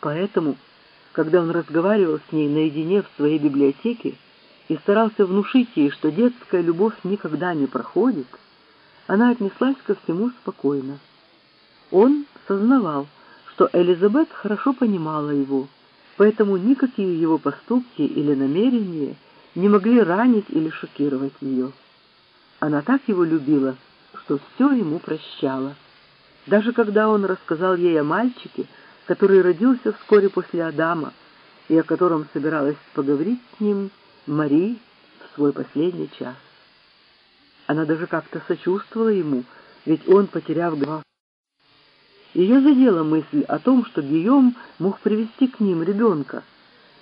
Поэтому, когда он разговаривал с ней наедине в своей библиотеке и старался внушить ей, что детская любовь никогда не проходит, она отнеслась ко всему спокойно. Он сознавал, что Элизабет хорошо понимала его, поэтому никакие его поступки или намерения не могли ранить или шокировать ее. Она так его любила, что все ему прощала. Даже когда он рассказал ей о мальчике, который родился вскоре после Адама, и о котором собиралась поговорить с ним Мари в свой последний час. Она даже как-то сочувствовала ему, ведь он, потеряв два, ее задела мысль о том, что Гийом мог привести к ним ребенка,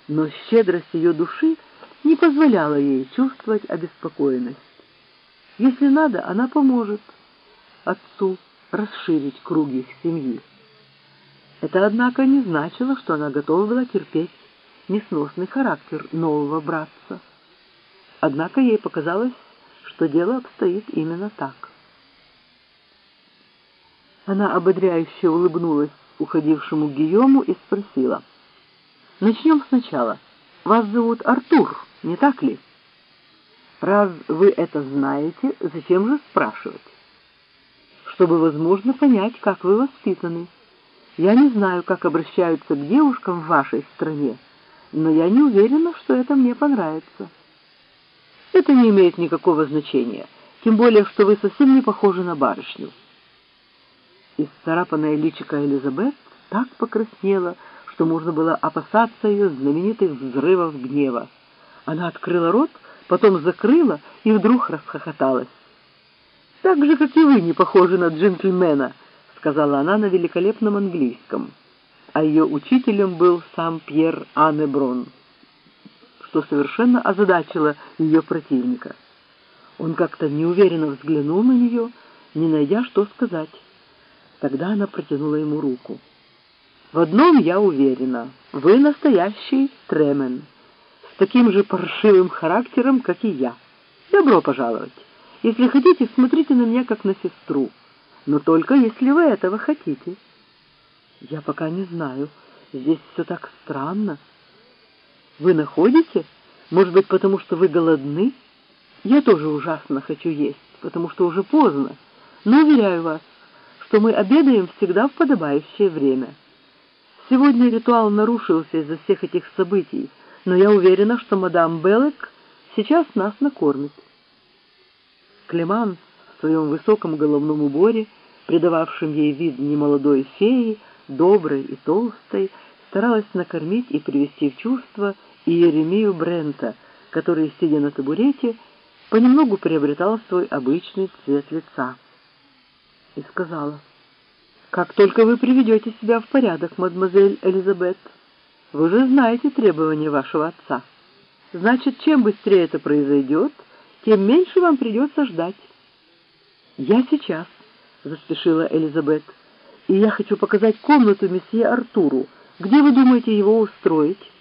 но щедрость ее души не позволяла ей чувствовать обеспокоенность. Если надо, она поможет отцу расширить круг их семьи. Это, однако, не значило, что она готова была терпеть несносный характер нового братца. Однако ей показалось, что дело обстоит именно так. Она ободряюще улыбнулась уходившему Гийому и спросила. «Начнем сначала. Вас зовут Артур, не так ли?» «Раз вы это знаете, зачем же спрашивать?» «Чтобы, возможно, понять, как вы воспитаны. Я не знаю, как обращаются к девушкам в вашей стране, но я не уверена, что это мне понравится». «Это не имеет никакого значения, тем более, что вы совсем не похожи на барышню». Исцарапанная личико Элизабет так покраснела, что можно было опасаться ее знаменитых взрывов гнева. Она открыла рот, потом закрыла и вдруг расхохоталась. «Так же, как и вы, не похожи на джентльмена», — сказала она на великолепном английском. А ее учителем был сам Пьер Аннеброн, что совершенно озадачило ее противника. Он как-то неуверенно взглянул на нее, не найдя, что сказать. Тогда она протянула ему руку. «В одном я уверена. Вы настоящий Тремен, с таким же паршивым характером, как и я. Добро пожаловать. Если хотите, смотрите на меня, как на сестру. Но только если вы этого хотите». «Я пока не знаю. Здесь все так странно». «Вы находите? Может быть, потому что вы голодны? Я тоже ужасно хочу есть, потому что уже поздно. Но, уверяю вас, что мы обедаем всегда в подобающее время. Сегодня ритуал нарушился из-за всех этих событий, но я уверена, что мадам Беллек сейчас нас накормит. Клеман в своем высоком головном уборе, придававшем ей вид немолодой феи, доброй и толстой, старалась накормить и привести в чувство Иеремию Брента, который, сидя на табурете, понемногу приобретал свой обычный цвет лица и сказала, «Как только вы приведете себя в порядок, мадемуазель Элизабет, вы же знаете требования вашего отца. Значит, чем быстрее это произойдет, тем меньше вам придется ждать». «Я сейчас», — заспешила Элизабет, «и я хочу показать комнату месье Артуру. Где вы думаете его устроить?»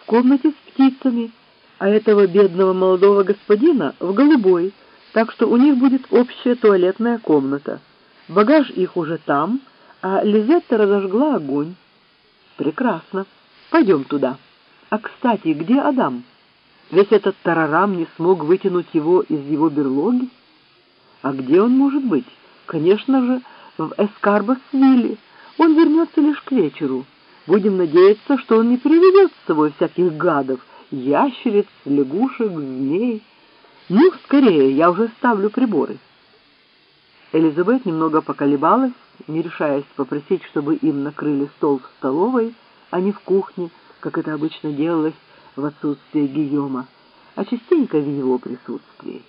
«В комнате с птицами, а этого бедного молодого господина в голубой», так что у них будет общая туалетная комната. Багаж их уже там, а Лизетта разожгла огонь. Прекрасно. Пойдем туда. А, кстати, где Адам? Весь этот тарарам не смог вытянуть его из его берлоги. А где он может быть? Конечно же, в Эскарбасвилле. Он вернется лишь к вечеру. Будем надеяться, что он не приведет с собой всяких гадов, ящериц, лягушек, змей. «Ну, скорее, я уже ставлю приборы». Элизабет немного поколебалась, не решаясь попросить, чтобы им накрыли стол в столовой, а не в кухне, как это обычно делалось в отсутствие Гийома, а частенько в его присутствии.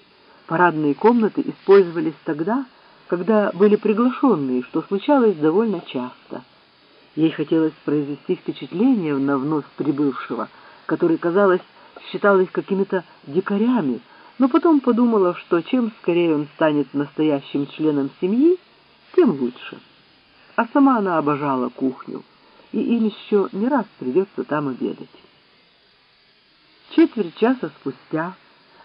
Парадные комнаты использовались тогда, когда были приглашенные, что случалось довольно часто. Ей хотелось произвести впечатление на вновь прибывшего, который, казалось, считал их какими-то дикарями, но потом подумала, что чем скорее он станет настоящим членом семьи, тем лучше. А сама она обожала кухню, и им еще не раз придется там обедать. Четверть часа спустя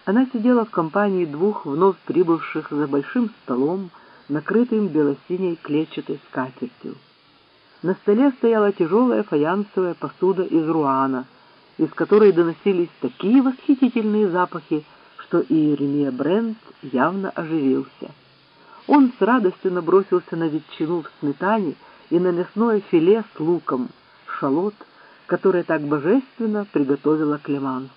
она сидела в компании двух вновь прибывших за большим столом, накрытым белосиней клетчатой скатертью. На столе стояла тяжелая фаянсовая посуда из руана, из которой доносились такие восхитительные запахи, что и Еремия Брент явно оживился. Он с радостью набросился на ветчину в сметане и на мясное филе с луком, шалот, которое так божественно приготовила Клеманс.